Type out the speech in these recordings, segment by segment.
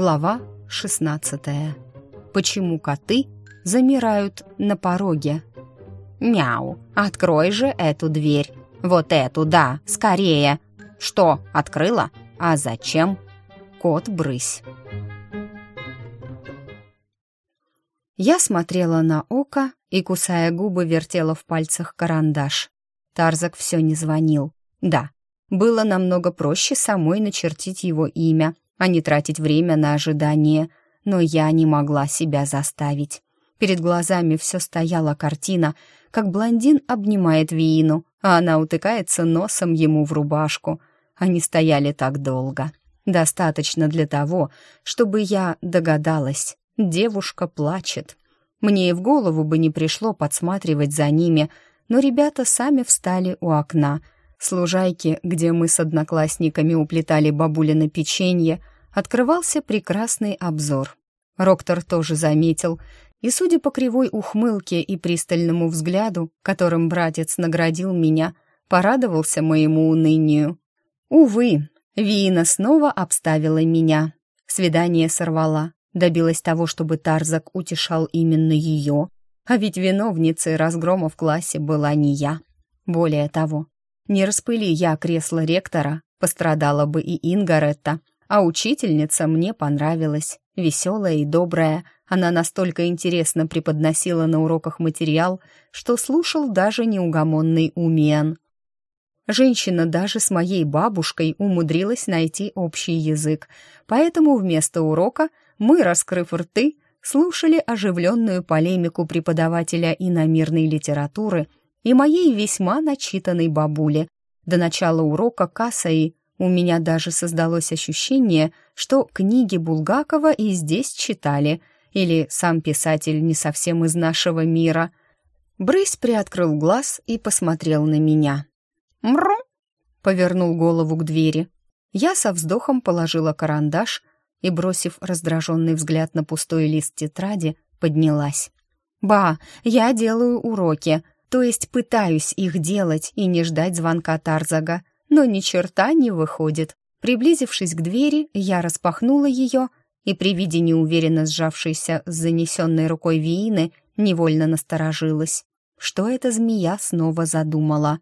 Глава 16. Почему коты замирают на пороге? «Мяу, открой же эту дверь. Вот эту, да, скорее. Что, открыла? А зачем?» Кот брысь. Я смотрела на око и, кусая губы, вертела в пальцах карандаш. Тарзак все не звонил. Да, было намного проще самой начертить его имя, а не тратить время на ожидание, но я не могла себя заставить. Перед глазами все стояла картина, как блондин обнимает Виину, а она утыкается носом ему в рубашку. Они стояли так долго. Достаточно для того, чтобы я догадалась. Девушка плачет. Мне и в голову бы не пришло подсматривать за ними, но ребята сами встали у окна — с лужайки, где мы с одноклассниками уплетали бабулины печенье, открывался прекрасный обзор. Роктор тоже заметил, и, судя по кривой ухмылке и пристальному взгляду, которым братец наградил меня, порадовался моему унынию. Увы, Виина снова обставила меня. Свидание сорвала, добилась того, чтобы Тарзак утешал именно ее, а ведь виновницей разгрома в классе была не я. Более того, не распыли я кресло ректора, пострадала бы и Ингаретта, а учительница мне понравилась, веселая и добрая. Она настолько интересно преподносила на уроках материал, что слушал даже неугомонный Умиан. Женщина даже с моей бабушкой умудрилась найти общий язык, поэтому вместо урока мы, раскрыв рты, слушали оживленную полемику преподавателя иномирной литературы и моей весьма начитанной бабуле. До начала урока Касаи у меня даже создалось ощущение, что книги Булгакова и здесь читали, или сам писатель не совсем из нашего мира. Брысь приоткрыл глаз и посмотрел на меня. «Мру!» — повернул голову к двери. Я со вздохом положила карандаш и, бросив раздраженный взгляд на пустой лист тетради, поднялась. «Ба, я делаю уроки», то есть пытаюсь их делать и не ждать звонка Тарзага, но ни черта не выходит. Приблизившись к двери, я распахнула ее и при виде неуверенно сжавшейся с занесенной рукой Виины невольно насторожилась. Что эта змея снова задумала?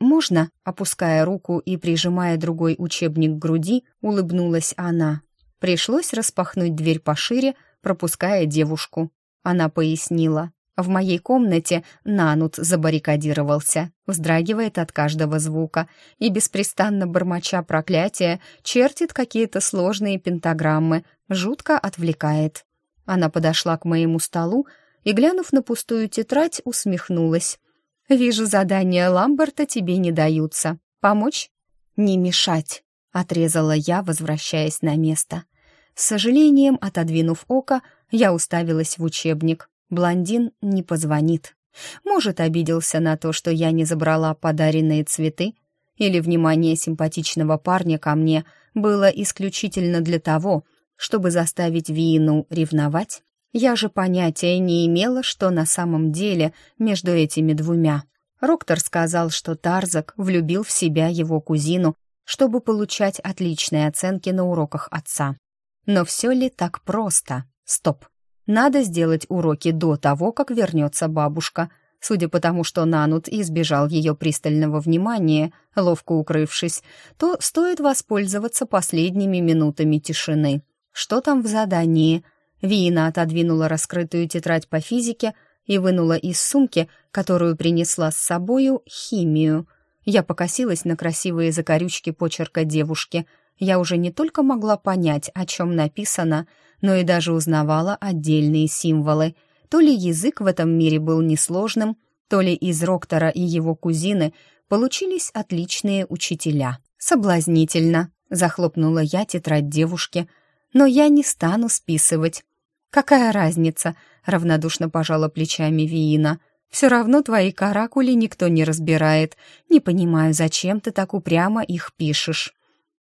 «Можно?» — опуская руку и прижимая другой учебник к груди, улыбнулась она. Пришлось распахнуть дверь пошире, пропуская девушку. Она пояснила. В моей комнате Нанут забаррикадировался, вздрагивает от каждого звука и, беспрестанно бормоча проклятия, чертит какие-то сложные пентаграммы, жутко отвлекает. Она подошла к моему столу и, глянув на пустую тетрадь, усмехнулась. «Вижу, задания Ламберта тебе не даются. Помочь?» «Не мешать», — отрезала я, возвращаясь на место. С сожалением, отодвинув око, я уставилась в учебник блондин не позвонит. Может, обиделся на то, что я не забрала подаренные цветы, или внимание симпатичного парня ко мне было исключительно для того, чтобы заставить Вину ревновать? Я же понятия не имела, что на самом деле между этими двумя. Роктор сказал, что Тарзак влюбил в себя его кузину, чтобы получать отличные оценки на уроках отца. Но все ли так просто? Стоп. Надо сделать уроки до того, как вернется бабушка. Судя по тому, что Нанут избежал ее пристального внимания, ловко укрывшись, то стоит воспользоваться последними минутами тишины. Что там в задании? Вина отодвинула раскрытую тетрадь по физике и вынула из сумки, которую принесла с собою, химию. Я покосилась на красивые закорючки почерка девушки. Я уже не только могла понять, о чем написано, но и даже узнавала отдельные символы. То ли язык в этом мире был несложным, то ли из Роктора и его кузины получились отличные учителя. «Соблазнительно», — захлопнула я тетрадь девушки, «но я не стану списывать». «Какая разница?» — равнодушно пожала плечами Виина. «Все равно твои каракули никто не разбирает. Не понимаю, зачем ты так упрямо их пишешь».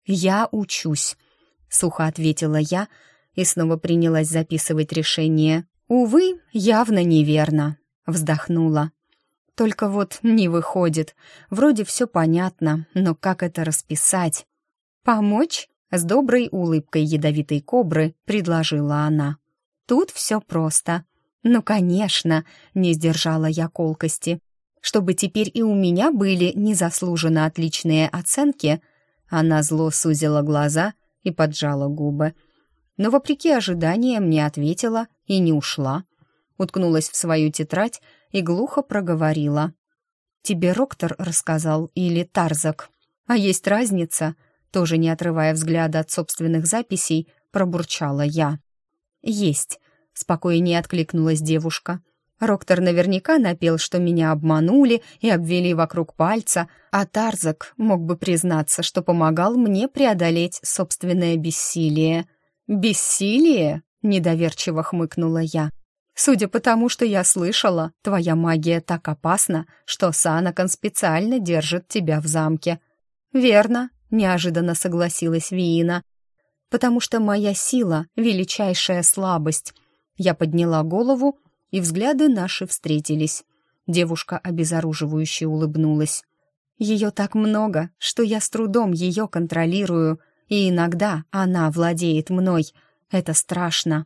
«Я учусь», — сухо ответила я, и снова принялась записывать решение. «Увы, явно неверно», — вздохнула. «Только вот не выходит. Вроде все понятно, но как это расписать?» «Помочь?» С доброй улыбкой ядовитой кобры предложила она. «Тут все просто». «Ну, конечно», — не сдержала я колкости. «Чтобы теперь и у меня были незаслуженно отличные оценки», она зло сузила глаза и поджала губы. Но, вопреки ожиданиям, не ответила и не ушла. Уткнулась в свою тетрадь и глухо проговорила. «Тебе Роктор рассказал или Тарзак? А есть разница?» Тоже не отрывая взгляда от собственных записей, пробурчала я. «Есть», — спокойнее откликнулась девушка. Роктор наверняка напел, что меня обманули и обвели вокруг пальца, а Тарзак мог бы признаться, что помогал мне преодолеть собственное бессилие. «Бессилие?» — недоверчиво хмыкнула я. «Судя по тому, что я слышала, твоя магия так опасна, что Санакон специально держит тебя в замке». «Верно», — неожиданно согласилась Виина. «Потому что моя сила — величайшая слабость». Я подняла голову и взгляды наши встретились. Девушка обезоруживающе улыбнулась. «Ее так много, что я с трудом ее контролирую, и иногда она владеет мной. Это страшно».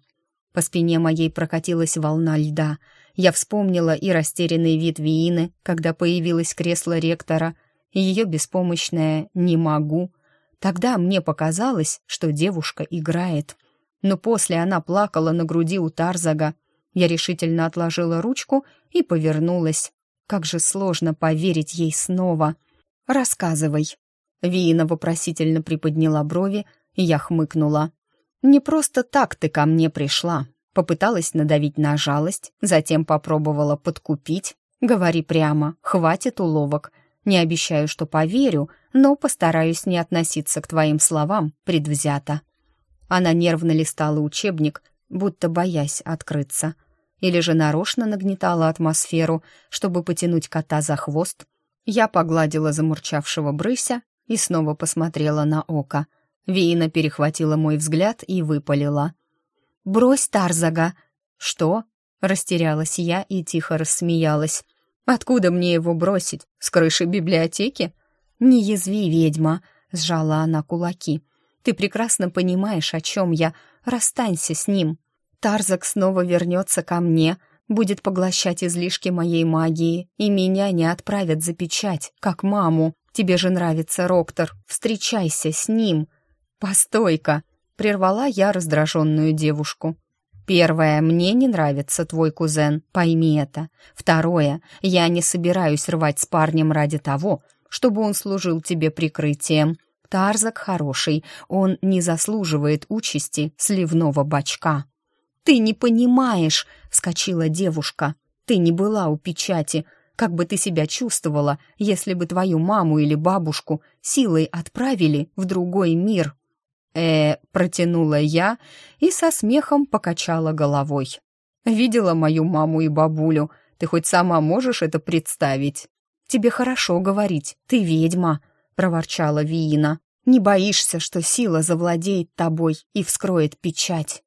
По спине моей прокатилась волна льда. Я вспомнила и растерянный вид Виины, когда появилось кресло ректора, и ее беспомощное «не могу». Тогда мне показалось, что девушка играет. Но после она плакала на груди у Тарзага, я решительно отложила ручку и повернулась. Как же сложно поверить ей снова. «Рассказывай». Виина вопросительно приподняла брови, и я хмыкнула. «Не просто так ты ко мне пришла». Попыталась надавить на жалость, затем попробовала подкупить. «Говори прямо, хватит уловок. Не обещаю, что поверю, но постараюсь не относиться к твоим словам предвзято». Она нервно листала учебник, будто боясь открыться или же нарочно нагнетала атмосферу, чтобы потянуть кота за хвост. Я погладила замурчавшего брыся и снова посмотрела на око. Виина перехватила мой взгляд и выпалила. «Брось Тарзага!» «Что?» — растерялась я и тихо рассмеялась. «Откуда мне его бросить? С крыши библиотеки?» «Не язви, ведьма!» — сжала она кулаки. «Ты прекрасно понимаешь, о чем я. Расстанься с ним!» Тарзак снова вернется ко мне, будет поглощать излишки моей магии, и меня не отправят за печать, как маму. Тебе же нравится Роктор, встречайся с ним. Постой-ка, прервала я раздраженную девушку. Первое, мне не нравится твой кузен, пойми это. Второе, я не собираюсь рвать с парнем ради того, чтобы он служил тебе прикрытием. Тарзак хороший, он не заслуживает участи сливного бачка. «Ты не понимаешь!» — вскочила девушка. «Ты не была у печати. Как бы ты себя чувствовала, если бы твою маму или бабушку силой отправили в другой мир?» э протянула я и со смехом покачала головой. «Видела мою маму и бабулю. Ты хоть сама можешь это представить?» «Тебе хорошо говорить, ты ведьма», — проворчала Виина. «Не боишься, что сила завладеет тобой и вскроет печать?»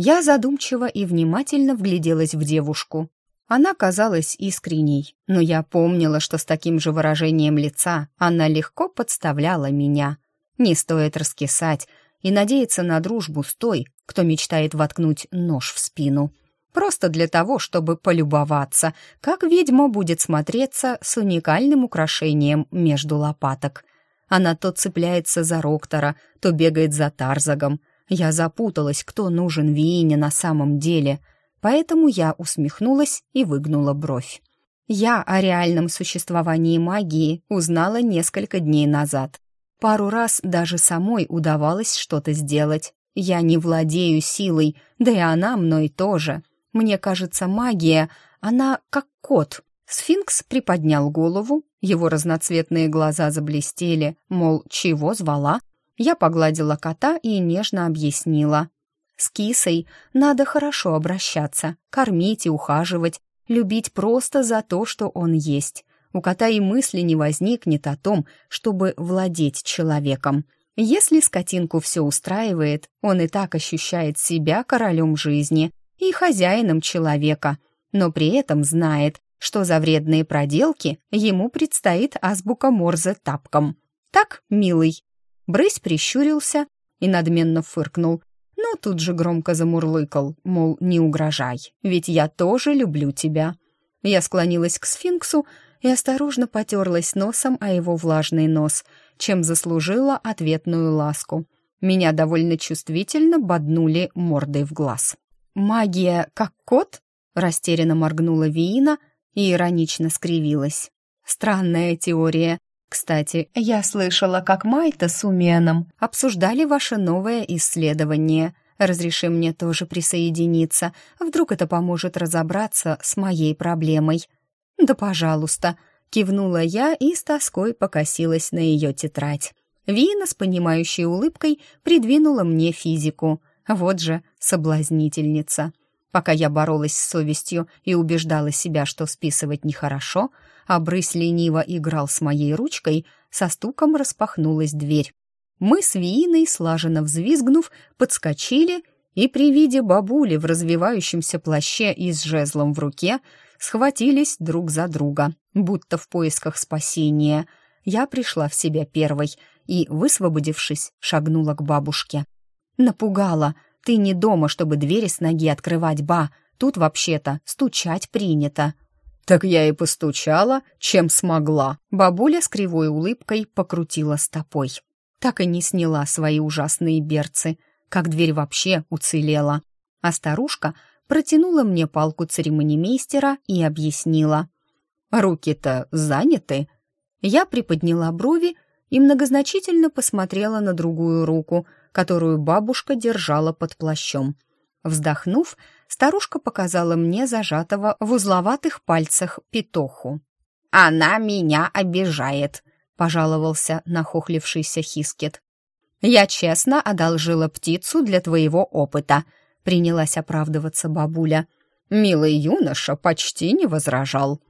Я задумчиво и внимательно вгляделась в девушку. Она казалась искренней, но я помнила, что с таким же выражением лица она легко подставляла меня. Не стоит раскисать и надеяться на дружбу с той, кто мечтает воткнуть нож в спину. Просто для того, чтобы полюбоваться, как ведьма будет смотреться с уникальным украшением между лопаток. Она то цепляется за Роктора, то бегает за Тарзагом, я запуталась, кто нужен Виине на самом деле, поэтому я усмехнулась и выгнула бровь. Я о реальном существовании магии узнала несколько дней назад. Пару раз даже самой удавалось что-то сделать. Я не владею силой, да и она мной тоже. Мне кажется, магия, она как кот. Сфинкс приподнял голову, его разноцветные глаза заблестели, мол, чего звала? Я погладила кота и нежно объяснила. С кисой надо хорошо обращаться, кормить и ухаживать, любить просто за то, что он есть. У кота и мысли не возникнет о том, чтобы владеть человеком. Если скотинку все устраивает, он и так ощущает себя королем жизни и хозяином человека, но при этом знает, что за вредные проделки ему предстоит азбука Морзе тапком. Так, милый, Брысь прищурился и надменно фыркнул, но тут же громко замурлыкал, мол, не угрожай, ведь я тоже люблю тебя. Я склонилась к сфинксу и осторожно потерлась носом о его влажный нос, чем заслужила ответную ласку. Меня довольно чувствительно боднули мордой в глаз. «Магия как кот?» — растерянно моргнула Виина и иронично скривилась. «Странная теория. Кстати, я слышала, как Майта с Уменом обсуждали ваше новое исследование. Разреши мне тоже присоединиться. Вдруг это поможет разобраться с моей проблемой». «Да, пожалуйста», — кивнула я и с тоской покосилась на ее тетрадь. Вина с понимающей улыбкой придвинула мне физику. Вот же соблазнительница. Пока я боролась с совестью и убеждала себя, что списывать нехорошо, а брысь лениво играл с моей ручкой, со стуком распахнулась дверь. Мы с Вииной, слаженно взвизгнув, подскочили и при виде бабули в развивающемся плаще и с жезлом в руке схватились друг за друга, будто в поисках спасения. Я пришла в себя первой и, высвободившись, шагнула к бабушке. «Напугала!» Ты не дома, чтобы двери с ноги открывать, ба. Тут вообще-то стучать принято». «Так я и постучала, чем смогла». Бабуля с кривой улыбкой покрутила стопой. Так и не сняла свои ужасные берцы, как дверь вообще уцелела. А старушка протянула мне палку церемонимейстера и объяснила. «Руки-то заняты». Я приподняла брови и многозначительно посмотрела на другую руку, которую бабушка держала под плащом. Вздохнув, старушка показала мне зажатого в узловатых пальцах петоху. «Она меня обижает», — пожаловался нахохлившийся Хискет. «Я честно одолжила птицу для твоего опыта», — принялась оправдываться бабуля. «Милый юноша почти не возражал».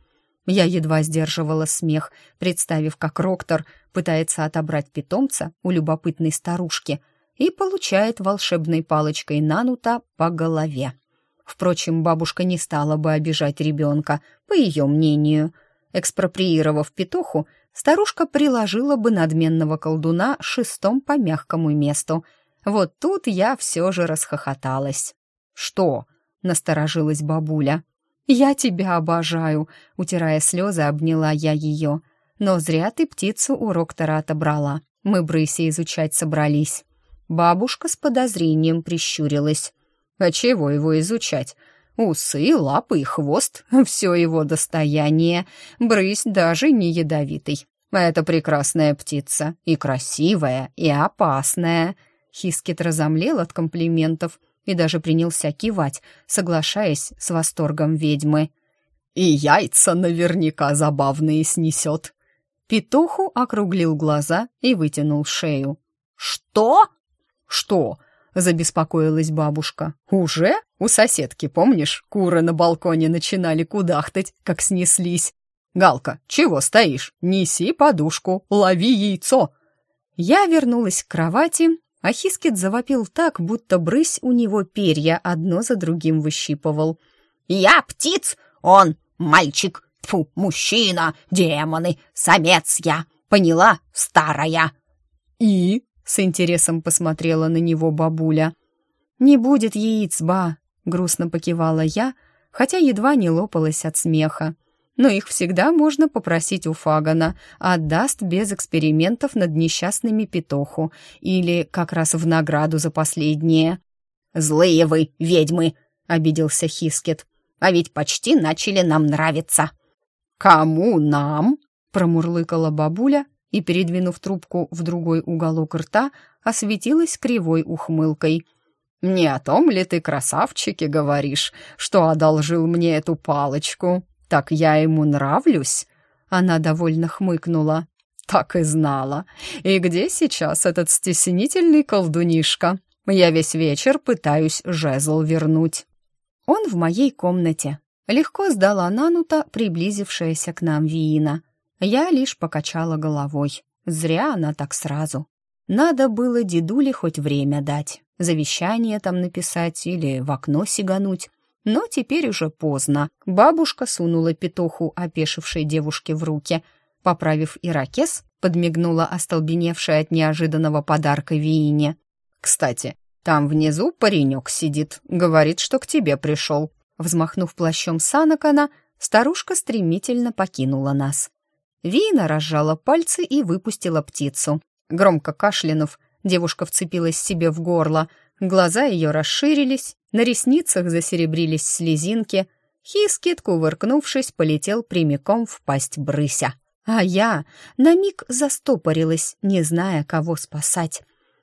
Я едва сдерживала смех, представив, как Роктор пытается отобрать питомца у любопытной старушки — и получает волшебной палочкой Нанута по голове. Впрочем, бабушка не стала бы обижать ребенка, по ее мнению. Экспроприировав петуху, старушка приложила бы надменного колдуна шестом по мягкому месту. Вот тут я все же расхохоталась. «Что?» — насторожилась бабуля. «Я тебя обожаю», — утирая слезы, обняла я ее. «Но зря ты птицу у Роктора отобрала. Мы брыси изучать собрались». Бабушка с подозрением прищурилась. «А чего его изучать? Усы, лапы и хвост — все его достояние. Брысь даже не ядовитый. Это прекрасная птица, и красивая, и опасная». Хискет разомлел от комплиментов и даже принялся кивать, соглашаясь с восторгом ведьмы. «И яйца наверняка забавные снесет». Петуху округлил глаза и вытянул шею. «Что?» «Что?» — забеспокоилась бабушка. «Уже? У соседки, помнишь, куры на балконе начинали кудахтать, как снеслись. Галка, чего стоишь? Неси подушку, лови яйцо!» Я вернулась к кровати, а Хискет завопил так, будто брысь у него перья одно за другим выщипывал. «Я птиц, он мальчик, фу, мужчина, демоны, самец я, поняла, старая?» «И?» С интересом посмотрела на него бабуля. «Не будет яиц, ба!» — грустно покивала я, хотя едва не лопалась от смеха. Но их всегда можно попросить у Фагана, отдаст без экспериментов над несчастными петоху или как раз в награду за последнее. «Злые вы, ведьмы!» — обиделся Хискет. «А ведь почти начали нам нравиться». «Кому нам?» — промурлыкала бабуля и, передвинув трубку в другой уголок рта, осветилась кривой ухмылкой. «Не о том ли ты, красавчике, говоришь, что одолжил мне эту палочку? Так я ему нравлюсь?» Она довольно хмыкнула. «Так и знала. И где сейчас этот стеснительный колдунишка? Я весь вечер пытаюсь жезл вернуть». «Он в моей комнате», — легко сдала Нанута, приблизившаяся к нам Виина. Я лишь покачала головой. Зря она так сразу. Надо было дедуле хоть время дать, завещание там написать или в окно сигануть. Но теперь уже поздно. Бабушка сунула петуху опешившей девушке в руки. Поправив ирокез, подмигнула остолбеневшая от неожиданного подарка Виине. Кстати, там внизу паренек сидит, говорит, что к тебе пришел». Взмахнув плащом Санакана, старушка стремительно покинула нас. Вина разжала пальцы и выпустила птицу. Громко кашлянув, девушка вцепилась себе в горло, глаза ее расширились, на ресницах засеребрились слезинки. Хискет, кувыркнувшись, полетел прямиком в пасть брыся. А я на миг застопорилась, не зная, кого спасать.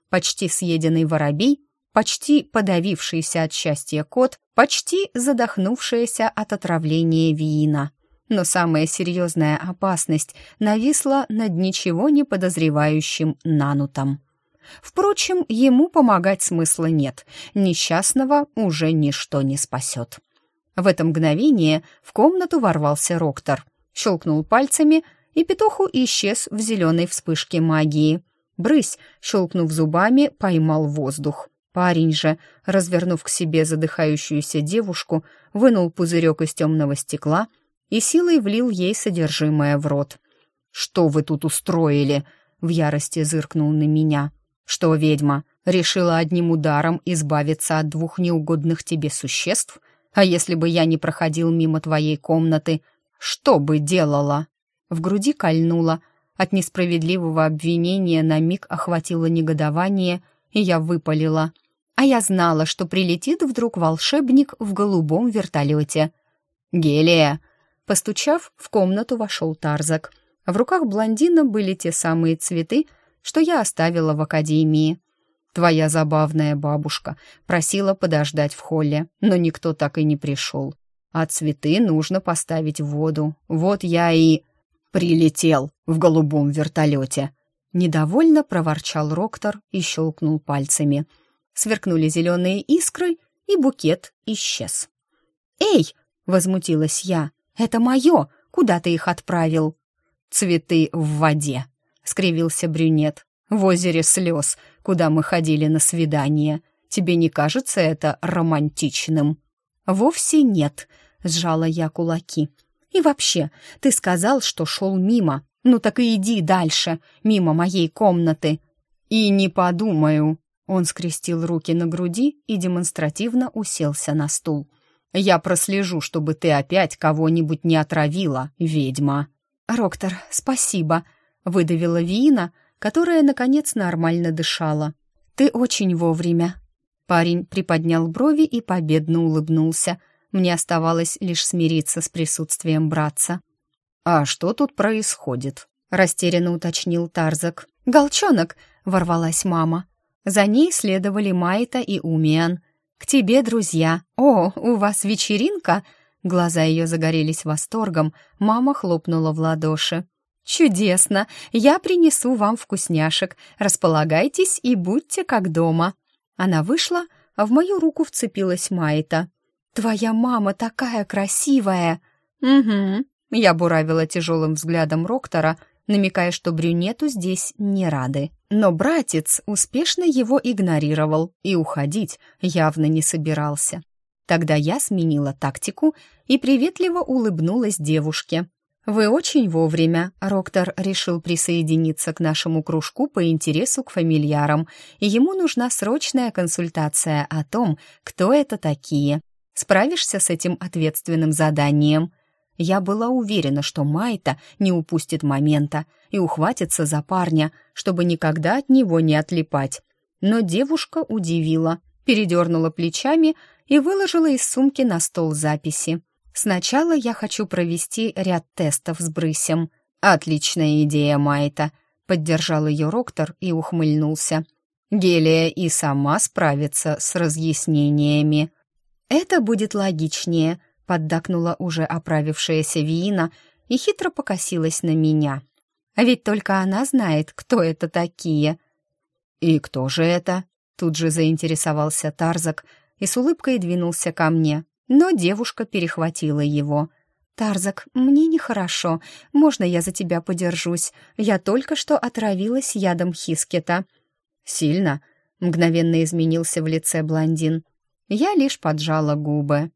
Почти съеденный воробей, почти подавившийся от счастья кот, почти задохнувшаяся от отравления вина. Но самая серьезная опасность нависла над ничего не подозревающим Нанутом. Впрочем, ему помогать смысла нет, несчастного уже ничто не спасет. В это мгновение в комнату ворвался Роктор, щелкнул пальцами, и петуху исчез в зеленой вспышке магии. Брысь, щелкнув зубами, поймал воздух. Парень же, развернув к себе задыхающуюся девушку, вынул пузырек из темного стекла и силой влил ей содержимое в рот. «Что вы тут устроили?» — в ярости зыркнул на меня. «Что, ведьма, решила одним ударом избавиться от двух неугодных тебе существ? А если бы я не проходил мимо твоей комнаты, что бы делала?» В груди кольнуло. От несправедливого обвинения на миг охватило негодование, и я выпалила. А я знала, что прилетит вдруг волшебник в голубом вертолете. «Гелия!» Постучав, в комнату вошел Тарзак. В руках блондина были те самые цветы, что я оставила в академии. Твоя забавная бабушка просила подождать в холле, но никто так и не пришел. А цветы нужно поставить в воду. Вот я и... «Прилетел в голубом вертолете!» Недовольно проворчал Роктор и щелкнул пальцами. Сверкнули зеленые искры, и букет исчез. «Эй!» — возмутилась я. «Это мое! Куда ты их отправил?» «Цветы в воде!» — скривился брюнет. «В озере слез, куда мы ходили на свидание. Тебе не кажется это романтичным?» «Вовсе нет», — сжала я кулаки. И вообще, ты сказал, что шел мимо. Ну так и иди дальше, мимо моей комнаты. И не подумаю. Он скрестил руки на груди и демонстративно уселся на стул. Я прослежу, чтобы ты опять кого-нибудь не отравила, ведьма. Роктор, спасибо, выдавила Вина, которая наконец нормально дышала. Ты очень вовремя. Парень приподнял брови и победно улыбнулся. Мне оставалось лишь смириться с присутствием братца. «А что тут происходит?» — растерянно уточнил Тарзак. «Голчонок!» — ворвалась мама. За ней следовали Майта и Умиан. «К тебе, друзья! О, у вас вечеринка!» Глаза ее загорелись восторгом, мама хлопнула в ладоши. «Чудесно! Я принесу вам вкусняшек. Располагайтесь и будьте как дома». Она вышла, а в мою руку вцепилась Майта. «Твоя мама такая красивая!» «Угу», — я буравила тяжелым взглядом Роктора, намекая, что брюнету здесь не рады. Но братец успешно его игнорировал и уходить явно не собирался. Тогда я сменила тактику и приветливо улыбнулась девушке. «Вы очень вовремя», — Роктор решил присоединиться к нашему кружку по интересу к фамильярам, и ему нужна срочная консультация о том, кто это такие. Справишься с этим ответственным заданием?» Я была уверена, что Майта не упустит момента и ухватится за парня, чтобы никогда от него не отлипать. Но девушка удивила, передернула плечами и выложила из сумки на стол записи. «Сначала я хочу провести ряд тестов с брысем». «Отличная идея, Майта», — поддержал ее Роктор и ухмыльнулся. «Гелия и сама справится с разъяснениями». «Это будет логичнее», — поддакнула уже оправившаяся Виина и хитро покосилась на меня. «А ведь только она знает, кто это такие». «И кто же это?» — тут же заинтересовался Тарзак и с улыбкой двинулся ко мне, но девушка перехватила его. «Тарзак, мне нехорошо. Можно я за тебя подержусь? Я только что отравилась ядом Хискета». «Сильно?» — мгновенно изменился в лице блондин. Я лишь поджала губы.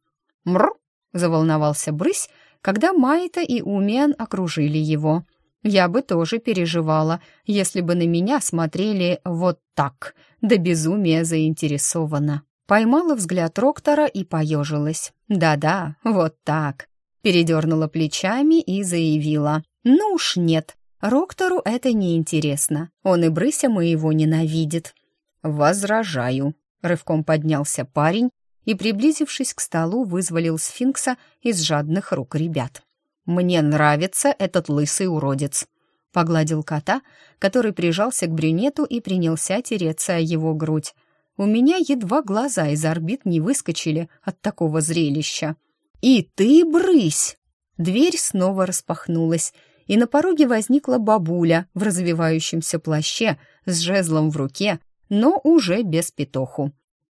«Мр!» — заволновался брысь, когда Майта и Умиан окружили его. Я бы тоже переживала, если бы на меня смотрели вот так, до безумия заинтересованно. Поймала взгляд Роктора и поежилась. Да-да, вот так. Передернула плечами и заявила. Ну уж нет, Роктору это не интересно. Он и брыся моего ненавидит. Возражаю. Рывком поднялся парень и, приблизившись к столу, вызволил сфинкса из жадных рук ребят. «Мне нравится этот лысый уродец», — погладил кота, который прижался к брюнету и принялся тереться о его грудь. У меня едва глаза из орбит не выскочили от такого зрелища. «И ты брысь!» Дверь снова распахнулась, и на пороге возникла бабуля в развивающемся плаще с жезлом в руке, но уже без петуху.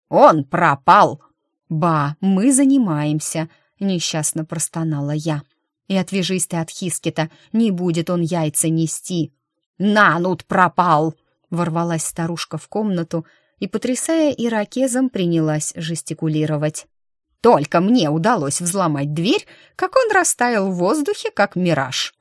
«Он пропал!» «Ба, мы занимаемся!» — несчастно простонала я. «И отвяжись ты от Хискета, не будет он яйца нести!» «Нанут пропал!» — ворвалась старушка в комнату и, потрясая иракезом, принялась жестикулировать. «Только мне удалось взломать дверь, как он растаял в воздухе, как мираж!»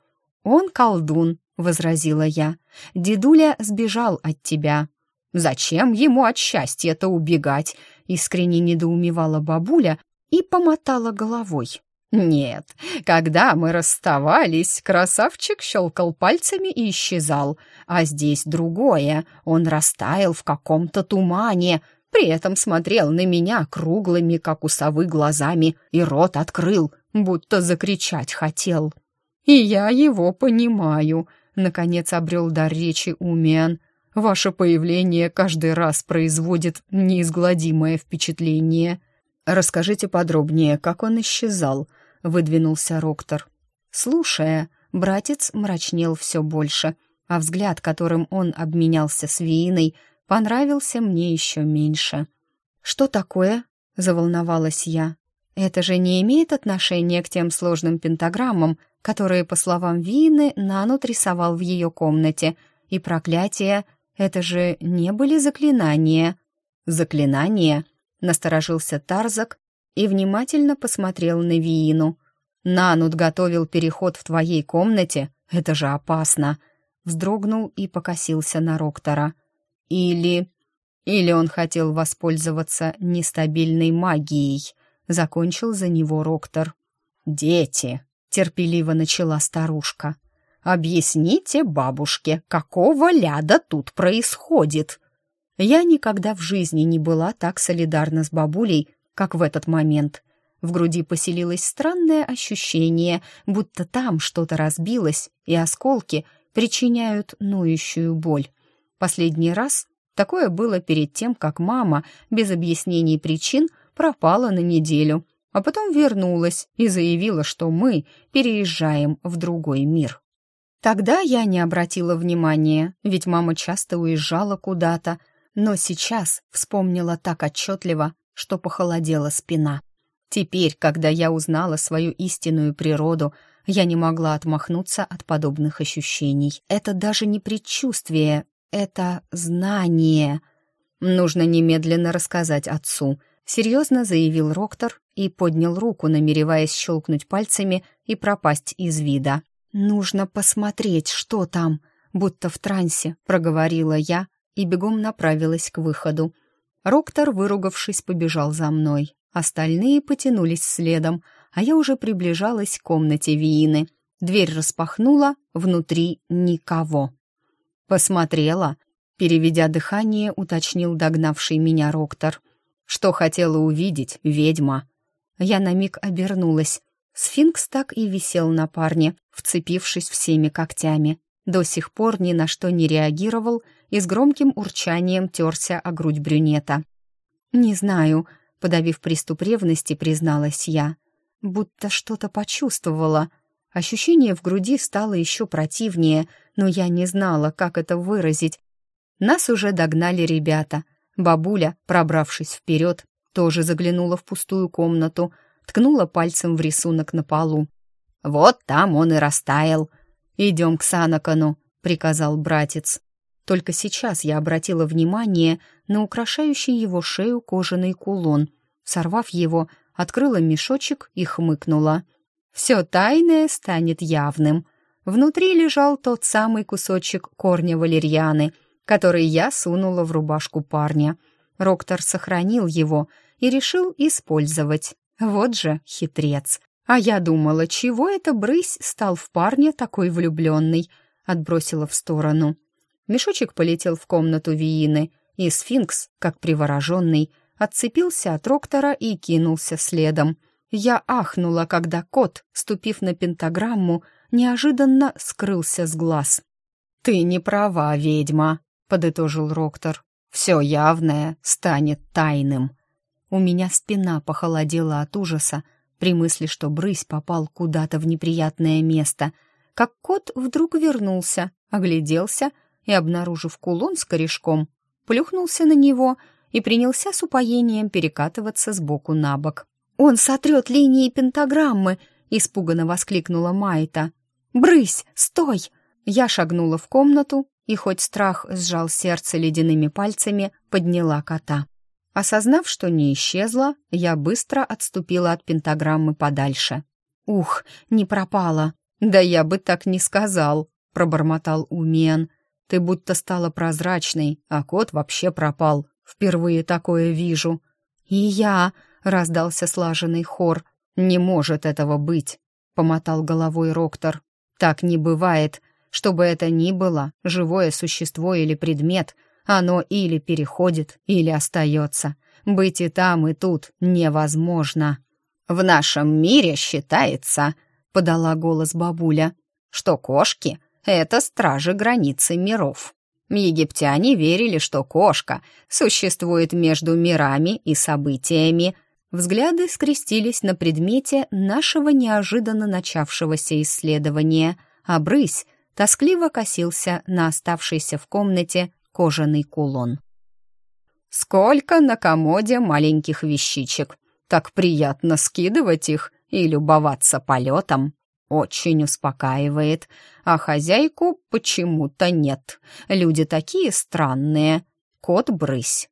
«Он колдун», — возразила я. «Дедуля сбежал от тебя». «Зачем ему от счастья-то убегать?» — искренне недоумевала бабуля и помотала головой. «Нет, когда мы расставались, красавчик щелкал пальцами и исчезал, а здесь другое, он растаял в каком-то тумане, при этом смотрел на меня круглыми, как у совы, глазами и рот открыл, будто закричать хотел». «И я его понимаю», — наконец обрел дар речи Умиан. «Ваше появление каждый раз производит неизгладимое впечатление». «Расскажите подробнее, как он исчезал», — выдвинулся Роктор. Слушая, братец мрачнел все больше, а взгляд, которым он обменялся с Вииной, понравился мне еще меньше. «Что такое?» — заволновалась я. «Это же не имеет отношения к тем сложным пентаграммам, которые, по словам Вины, Нанут рисовал в ее комнате, и проклятия — это же не были заклинания. «Заклинания?» — насторожился Тарзак и внимательно посмотрел на Виину. «Нанут готовил переход в твоей комнате? Это же опасно!» Вздрогнул и покосился на Роктора. «Или... или он хотел воспользоваться нестабильной магией», — закончил за него Роктор. «Дети!» терпеливо начала старушка. «Объясните бабушке, какого ляда тут происходит?» Я никогда в жизни не была так солидарна с бабулей, как в этот момент. В груди поселилось странное ощущение, будто там что-то разбилось, и осколки причиняют ноющую боль. Последний раз такое было перед тем, как мама, без объяснений причин, пропала на неделю, а потом вернулась и заявила, что мы переезжаем в другой мир. Тогда я не обратила внимания, ведь мама часто уезжала куда-то, но сейчас вспомнила так отчетливо, что похолодела спина. Теперь, когда я узнала свою истинную природу, я не могла отмахнуться от подобных ощущений. Это даже не предчувствие, это знание. Нужно немедленно рассказать отцу — серьезно заявил Роктор и поднял руку, намереваясь щелкнуть пальцами и пропасть из вида. «Нужно посмотреть, что там», будто в трансе, проговорила я и бегом направилась к выходу. Роктор, выругавшись, побежал за мной. Остальные потянулись следом, а я уже приближалась к комнате Виины. Дверь распахнула, внутри никого. «Посмотрела», — переведя дыхание, уточнил догнавший меня Роктор — что хотела увидеть ведьма? Я на миг обернулась. Сфинкс так и висел на парне, вцепившись всеми когтями. До сих пор ни на что не реагировал и с громким урчанием терся о грудь брюнета. «Не знаю», — подавив приступ ревности, призналась я. Будто что-то почувствовала. Ощущение в груди стало еще противнее, но я не знала, как это выразить. Нас уже догнали ребята — Бабуля, пробравшись вперед, тоже заглянула в пустую комнату, ткнула пальцем в рисунок на полу. «Вот там он и растаял. Идем к Санакану», — приказал братец. Только сейчас я обратила внимание на украшающий его шею кожаный кулон. Сорвав его, открыла мешочек и хмыкнула. «Все тайное станет явным». Внутри лежал тот самый кусочек корня валерьяны, который я сунула в рубашку парня. Роктор сохранил его и решил использовать. Вот же хитрец. А я думала, чего это брысь стал в парня такой влюбленный? Отбросила в сторону. Мешочек полетел в комнату Виины, и сфинкс, как привороженный, отцепился от Роктора и кинулся следом. Я ахнула, когда кот, ступив на пентаграмму, неожиданно скрылся с глаз. «Ты не права, ведьма», — подытожил Роктор. «Все явное станет тайным». У меня спина похолодела от ужаса при мысли, что брысь попал куда-то в неприятное место, как кот вдруг вернулся, огляделся и, обнаружив кулон с корешком, плюхнулся на него и принялся с упоением перекатываться с боку на бок. «Он сотрет линии пентаграммы!» — испуганно воскликнула Майта. «Брысь! Стой!» Я шагнула в комнату и, хоть страх сжал сердце ледяными пальцами, подняла кота. Осознав, что не исчезла, я быстро отступила от пентаграммы подальше. «Ух, не пропала!» «Да я бы так не сказал», — пробормотал Умен. «Ты будто стала прозрачной, а кот вообще пропал. Впервые такое вижу». «И я», — раздался слаженный хор. «Не может этого быть», — помотал головой Роктор. «Так не бывает. Что бы это ни было, живое существо или предмет, оно или переходит, или остается. Быть и там, и тут невозможно». «В нашем мире считается», — подала голос бабуля, «что кошки — это стражи границы миров. Египтяне верили, что кошка существует между мирами и событиями. Взгляды скрестились на предмете нашего неожиданно начавшегося исследования, а брысь тоскливо косился на оставшийся в комнате кожаный кулон. «Сколько на комоде маленьких вещичек! Так приятно скидывать их и любоваться полетом!» Очень успокаивает, а хозяйку почему-то нет. Люди такие странные. Кот брысь,